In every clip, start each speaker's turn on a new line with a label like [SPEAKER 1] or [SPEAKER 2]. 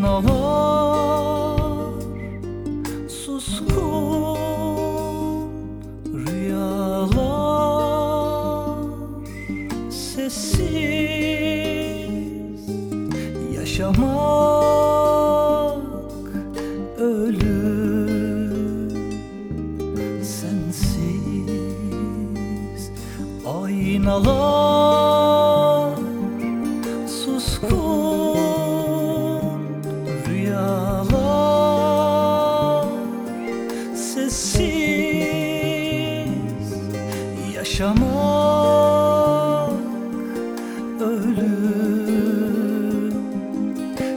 [SPEAKER 1] Aynalar suskun Rüyalar sessiz Yaşamak ölüm sensiz. Aynalar rüyalar sessiz yaşamak ölüm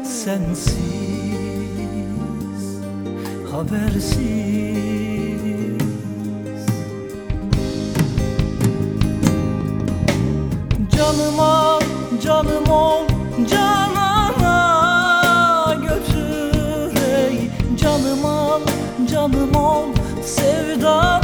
[SPEAKER 1] sensiz habersiz. Canım canım ol, sevdana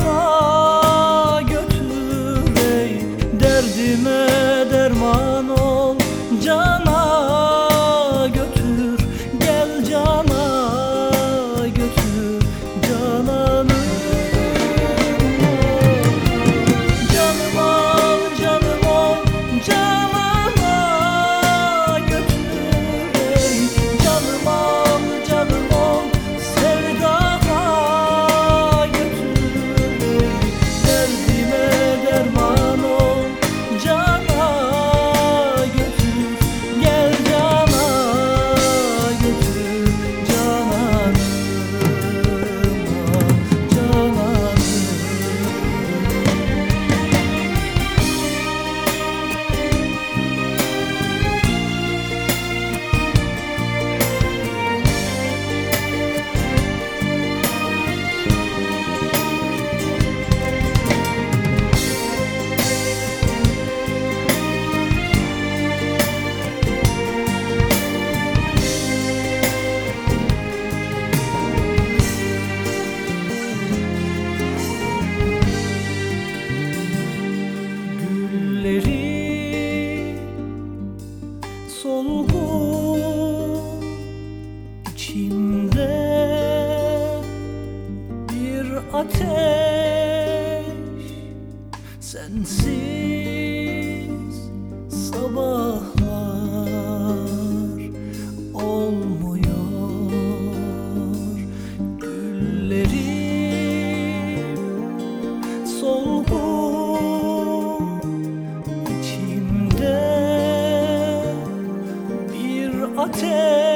[SPEAKER 1] ateş. Sensiz sabahlar olmuyor. Güllerim solgun içimde bir ateş